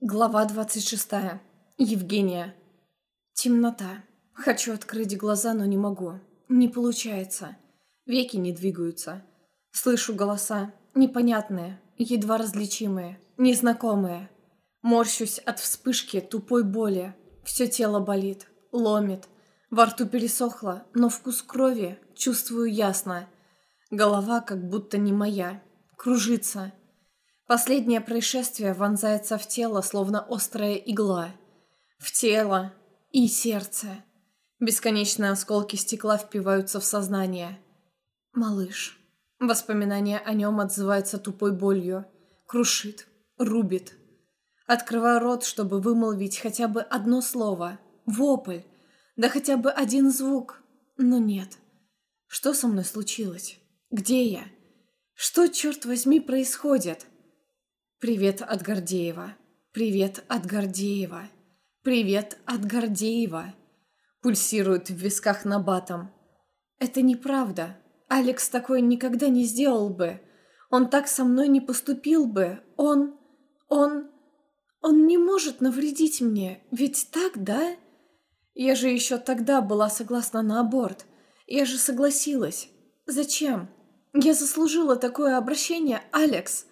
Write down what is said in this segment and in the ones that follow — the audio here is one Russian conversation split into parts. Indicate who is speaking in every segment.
Speaker 1: Глава 26. Евгения. Темнота. Хочу открыть глаза, но не могу. Не получается. Веки не двигаются. Слышу голоса. Непонятные, едва различимые, незнакомые. Морщусь от вспышки тупой боли. Все тело болит, ломит. Во рту пересохло, но вкус крови чувствую ясно. Голова как будто не моя. Кружится. Последнее происшествие вонзается в тело, словно острая игла. В тело и сердце. Бесконечные осколки стекла впиваются в сознание. Малыш. Воспоминание о нем отзывается тупой болью. Крушит, рубит. Открываю рот, чтобы вымолвить хотя бы одно слово. Вопль. Да хотя бы один звук. Но нет. Что со мной случилось? Где я? Что, черт возьми, происходит? Привет от Гордеева. Привет от Гордеева. Привет от Гордеева. Пульсирует в висках на батом. Это неправда. Алекс такой никогда не сделал бы. Он так со мной не поступил бы. Он... Он... Он не может навредить мне. Ведь так, да? Я же еще тогда была согласна на аборт. Я же согласилась. Зачем? Я заслужила такое обращение, Алекс.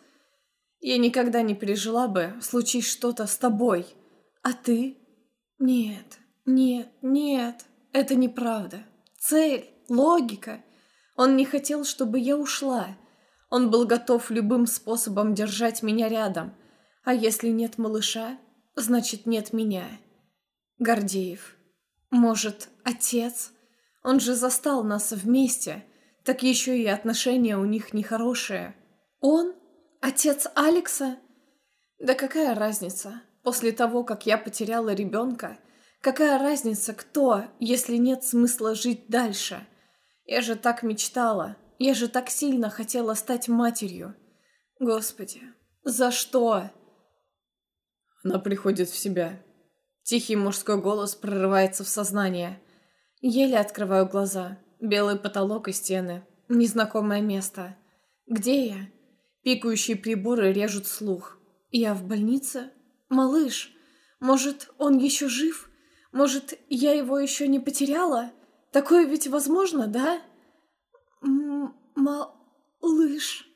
Speaker 1: Я никогда не пережила бы, случись что-то с тобой. А ты? Нет, нет, нет, это неправда. Цель, логика. Он не хотел, чтобы я ушла. Он был готов любым способом держать меня рядом. А если нет малыша, значит нет меня. Гордеев. Может, отец? Он же застал нас вместе. Так еще и отношения у них нехорошие. Он Отец Алекса? Да какая разница? После того, как я потеряла ребенка, какая разница, кто, если нет смысла жить дальше? Я же так мечтала, я же так сильно хотела стать матерью. Господи, за что? Она приходит в себя. Тихий мужской голос прорывается в сознание. Еле открываю глаза. Белый потолок и стены. Незнакомое место. Где я? Пикающие приборы режут слух. Я в больнице? Малыш, может, он еще жив? Может, я его еще не потеряла? Такое ведь возможно, да? Малыш.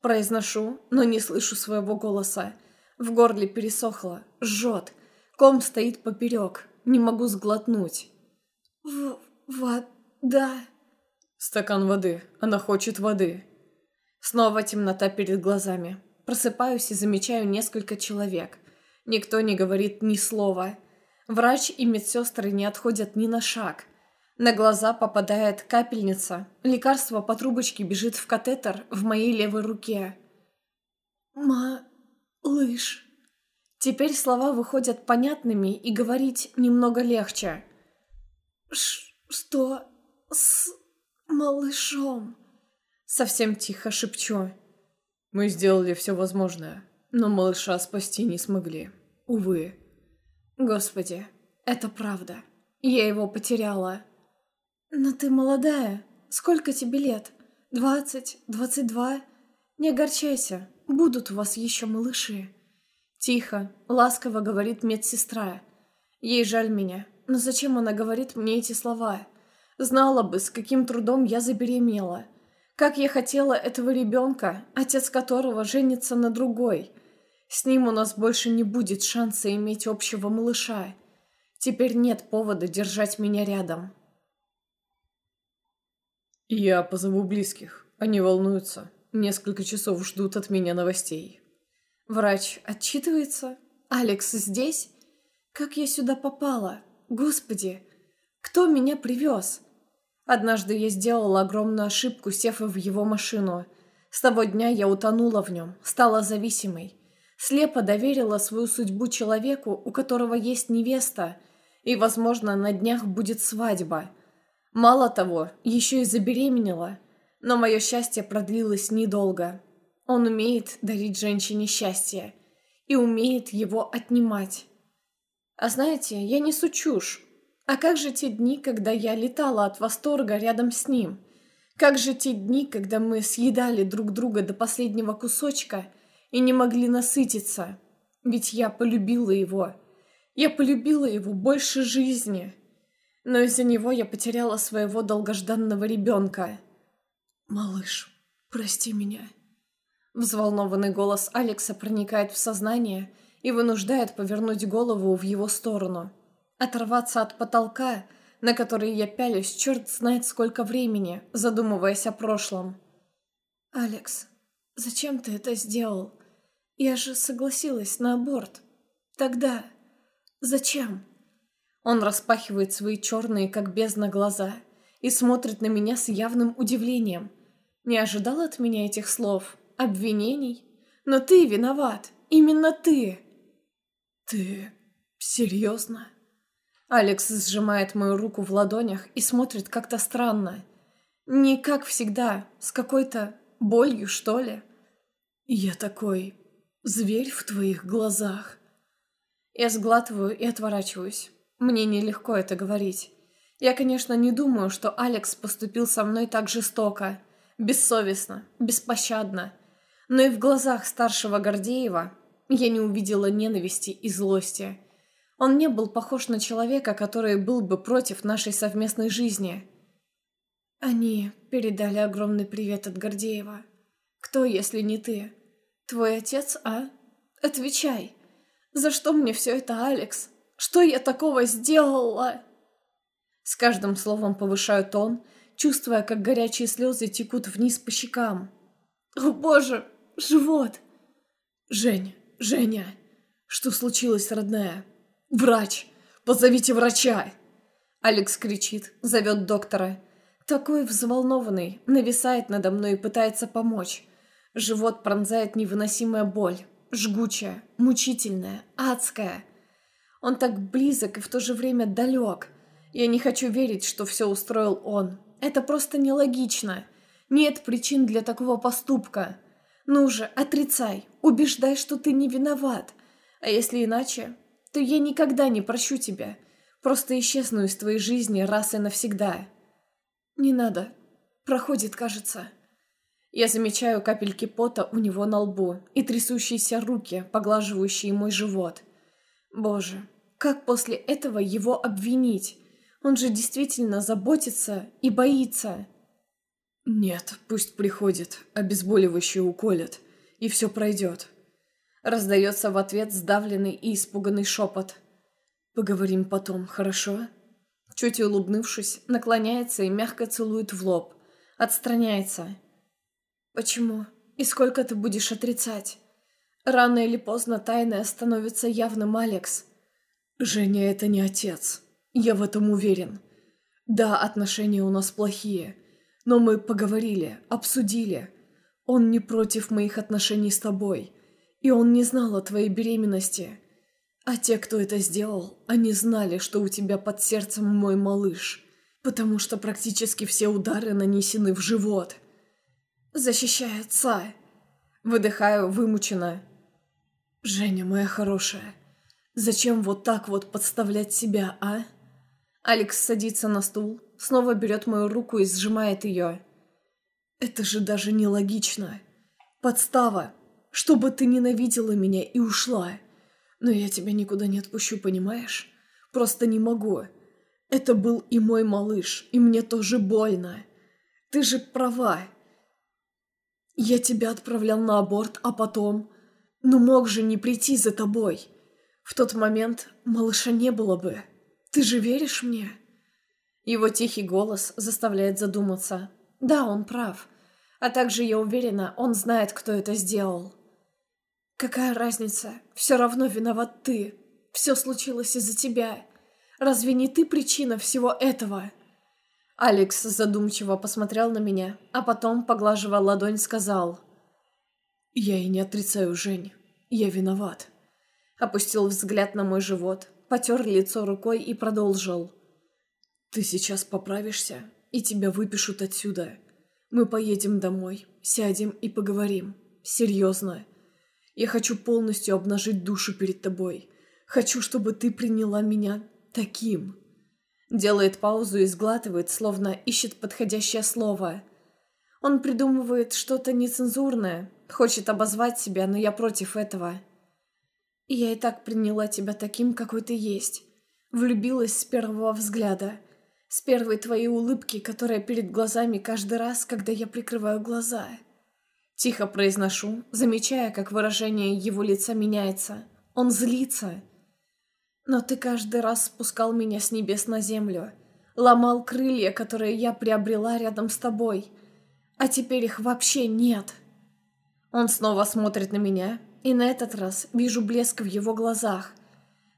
Speaker 1: Произношу, но не слышу своего голоса. В горле пересохло, жжет. Ком стоит поперек, не могу сглотнуть. В вода. Стакан воды. Она хочет воды. Снова темнота перед глазами. Просыпаюсь и замечаю несколько человек. Никто не говорит ни слова. Врач и медсестры не отходят ни на шаг. На глаза попадает капельница. Лекарство по трубочке бежит в катетер в моей левой руке. «Малыш». Теперь слова выходят понятными и говорить немного легче. Ш «Что с малышом?» Совсем тихо шепчу. Мы сделали все возможное, но малыша спасти не смогли. Увы. Господи, это правда. Я его потеряла. Но ты молодая. Сколько тебе лет? Двадцать? Двадцать два? Не огорчайся, будут у вас еще малыши. Тихо, ласково говорит медсестра. Ей жаль меня, но зачем она говорит мне эти слова? Знала бы, с каким трудом я забеременела. Как я хотела этого ребенка, отец которого женится на другой. С ним у нас больше не будет шанса иметь общего малыша. Теперь нет повода держать меня рядом. Я позову близких. Они волнуются. Несколько часов ждут от меня новостей. Врач отчитывается? Алекс здесь? Как я сюда попала? Господи, кто меня привез? Однажды я сделала огромную ошибку, сев в его машину. С того дня я утонула в нем, стала зависимой. Слепо доверила свою судьбу человеку, у которого есть невеста, и, возможно, на днях будет свадьба. Мало того, еще и забеременела. Но мое счастье продлилось недолго. Он умеет дарить женщине счастье и умеет его отнимать. А знаете, я не сучушь. А как же те дни, когда я летала от восторга рядом с ним? Как же те дни, когда мы съедали друг друга до последнего кусочка и не могли насытиться? Ведь я полюбила его. Я полюбила его больше жизни. Но из-за него я потеряла своего долгожданного ребенка. «Малыш, прости меня». Взволнованный голос Алекса проникает в сознание и вынуждает повернуть голову в его сторону. Оторваться от потолка, на который я пялюсь, черт знает сколько времени, задумываясь о прошлом. «Алекс, зачем ты это сделал? Я же согласилась на аборт. Тогда... Зачем?» Он распахивает свои черные, как бездна, глаза и смотрит на меня с явным удивлением. Не ожидал от меня этих слов, обвинений? Но ты виноват, именно ты. Ты серьезно? Алекс сжимает мою руку в ладонях и смотрит как-то странно. Не как всегда, с какой-то болью, что ли. Я такой зверь в твоих глазах. Я сглатываю и отворачиваюсь. Мне нелегко это говорить. Я, конечно, не думаю, что Алекс поступил со мной так жестоко, бессовестно, беспощадно. Но и в глазах старшего Гордеева я не увидела ненависти и злости. Он не был похож на человека, который был бы против нашей совместной жизни. Они передали огромный привет от Гордеева. Кто, если не ты? Твой отец, а? Отвечай. За что мне все это, Алекс? Что я такого сделала? С каждым словом повышаю тон, чувствуя, как горячие слезы текут вниз по щекам. О, боже, живот! Женя, Женя, что случилось, родная? «Врач! Позовите врача!» Алекс кричит, зовет доктора. Такой взволнованный, нависает надо мной и пытается помочь. Живот пронзает невыносимая боль. Жгучая, мучительная, адская. Он так близок и в то же время далек. Я не хочу верить, что все устроил он. Это просто нелогично. Нет причин для такого поступка. Ну же, отрицай, убеждай, что ты не виноват. А если иначе, то я никогда не прощу тебя. Просто исчезну из твоей жизни раз и навсегда. Не надо. Проходит, кажется. Я замечаю капельки пота у него на лбу и трясущиеся руки, поглаживающие мой живот. Боже, как после этого его обвинить? Он же действительно заботится и боится. Нет, пусть приходит, обезболивающее уколет, и все пройдет. Раздается в ответ сдавленный и испуганный шепот. «Поговорим потом, хорошо?» Чуть улыбнувшись, наклоняется и мягко целует в лоб. Отстраняется. «Почему? И сколько ты будешь отрицать?» Рано или поздно тайное становится явным, Алекс. «Женя — это не отец. Я в этом уверен. Да, отношения у нас плохие, но мы поговорили, обсудили. Он не против моих отношений с тобой. И он не знал о твоей беременности. А те, кто это сделал, они знали, что у тебя под сердцем мой малыш, потому что практически все удары нанесены в живот. Защищай отца. Выдыхаю вымученно. Женя, моя хорошая, зачем вот так вот подставлять себя, а? Алекс садится на стул, снова берет мою руку и сжимает ее. Это же даже нелогично. Подстава, чтобы ты ненавидела меня и ушла. Но я тебя никуда не отпущу, понимаешь? Просто не могу. Это был и мой малыш, и мне тоже больно. Ты же права. Я тебя отправлял на аборт, а потом... Ну мог же не прийти за тобой. В тот момент малыша не было бы. Ты же веришь мне?» Его тихий голос заставляет задуматься. «Да, он прав. А также, я уверена, он знает, кто это сделал». «Какая разница? Все равно виноват ты. Все случилось из-за тебя. Разве не ты причина всего этого?» Алекс задумчиво посмотрел на меня, а потом, поглаживая ладонь, сказал. «Я и не отрицаю, Жень. Я виноват». Опустил взгляд на мой живот, потер лицо рукой и продолжил. «Ты сейчас поправишься, и тебя выпишут отсюда. Мы поедем домой, сядем и поговорим. Серьезно. Я хочу полностью обнажить душу перед тобой. Хочу, чтобы ты приняла меня таким». Делает паузу и сглатывает, словно ищет подходящее слово. Он придумывает что-то нецензурное, хочет обозвать себя, но я против этого. Я и так приняла тебя таким, какой ты есть. Влюбилась с первого взгляда. С первой твоей улыбки, которая перед глазами каждый раз, когда я прикрываю глаза. Тихо произношу, замечая, как выражение его лица меняется. Он злится. Но ты каждый раз спускал меня с небес на землю. Ломал крылья, которые я приобрела рядом с тобой. А теперь их вообще нет. Он снова смотрит на меня, и на этот раз вижу блеск в его глазах.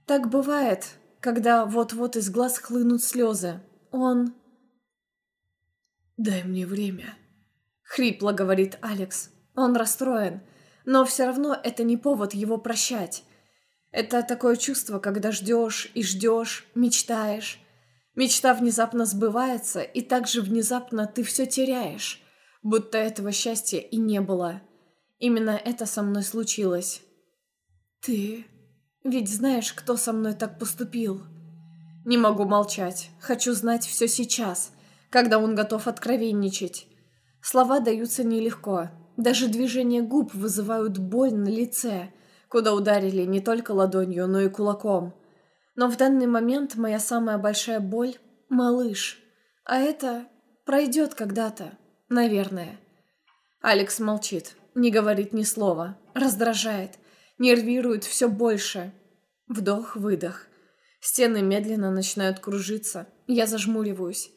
Speaker 1: Так бывает, когда вот-вот из глаз хлынут слезы. Он... «Дай мне время», — хрипло говорит Алекс. Он расстроен, но все равно это не повод его прощать. Это такое чувство, когда ждешь и ждешь, мечтаешь. Мечта внезапно сбывается, и так же внезапно ты все теряешь, будто этого счастья и не было. Именно это со мной случилось. Ты ведь знаешь, кто со мной так поступил? Не могу молчать. Хочу знать все сейчас, когда он готов откровенничать. Слова даются нелегко. Даже движения губ вызывают боль на лице, куда ударили не только ладонью, но и кулаком. Но в данный момент моя самая большая боль — малыш. А это пройдет когда-то, наверное. Алекс молчит, не говорит ни слова, раздражает, нервирует все больше. Вдох-выдох. Стены медленно начинают кружиться. Я зажмуриваюсь.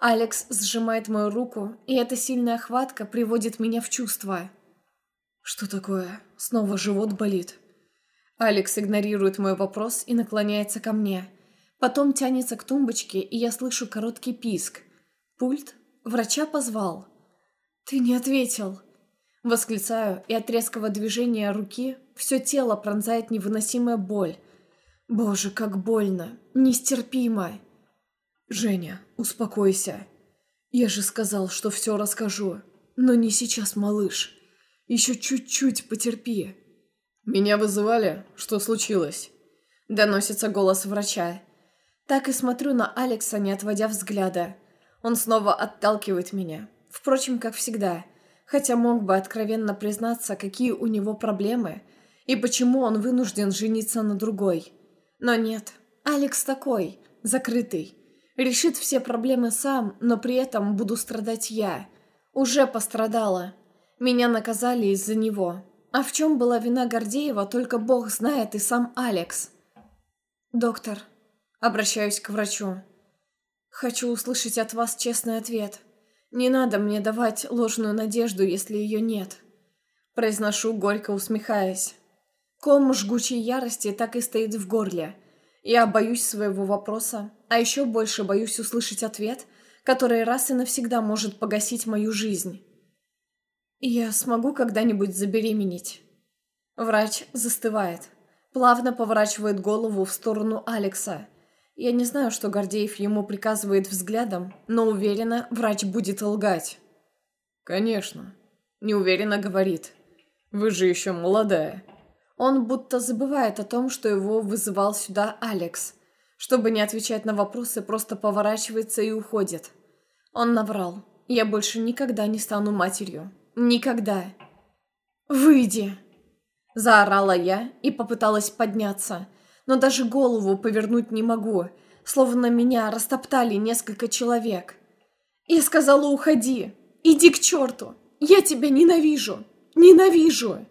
Speaker 1: Алекс сжимает мою руку, и эта сильная хватка приводит меня в чувство. Что такое? Снова живот болит. Алекс игнорирует мой вопрос и наклоняется ко мне. Потом тянется к тумбочке, и я слышу короткий писк. Пульт? Врача позвал. «Ты не ответил!» Восклицаю, и от резкого движения руки все тело пронзает невыносимая боль – Боже, как больно, нестерпимо. Женя, успокойся. Я же сказал, что все расскажу. Но не сейчас, малыш. Еще чуть-чуть потерпи. Меня вызывали? Что случилось? Доносится голос врача. Так и смотрю на Алекса, не отводя взгляда. Он снова отталкивает меня. Впрочем, как всегда. Хотя мог бы откровенно признаться, какие у него проблемы и почему он вынужден жениться на другой. Но нет, Алекс такой, закрытый. Решит все проблемы сам, но при этом буду страдать я. Уже пострадала. Меня наказали из-за него. А в чем была вина Гордеева, только Бог знает и сам Алекс. «Доктор», — обращаюсь к врачу, — «хочу услышать от вас честный ответ. Не надо мне давать ложную надежду, если ее нет». Произношу, горько усмехаясь. Ком жгучей ярости так и стоит в горле. Я боюсь своего вопроса, а еще больше боюсь услышать ответ, который раз и навсегда может погасить мою жизнь. Я смогу когда-нибудь забеременеть? Врач застывает, плавно поворачивает голову в сторону Алекса. Я не знаю, что Гордеев ему приказывает взглядом, но уверена, врач будет лгать. «Конечно», — неуверенно говорит. «Вы же еще молодая». Он будто забывает о том, что его вызывал сюда Алекс. Чтобы не отвечать на вопросы, просто поворачивается и уходит. Он наврал. Я больше никогда не стану матерью. Никогда. «Выйди!» Заорала я и попыталась подняться. Но даже голову повернуть не могу. Словно меня растоптали несколько человек. Я сказала «Уходи! Иди к черту! Я тебя ненавижу! Ненавижу!»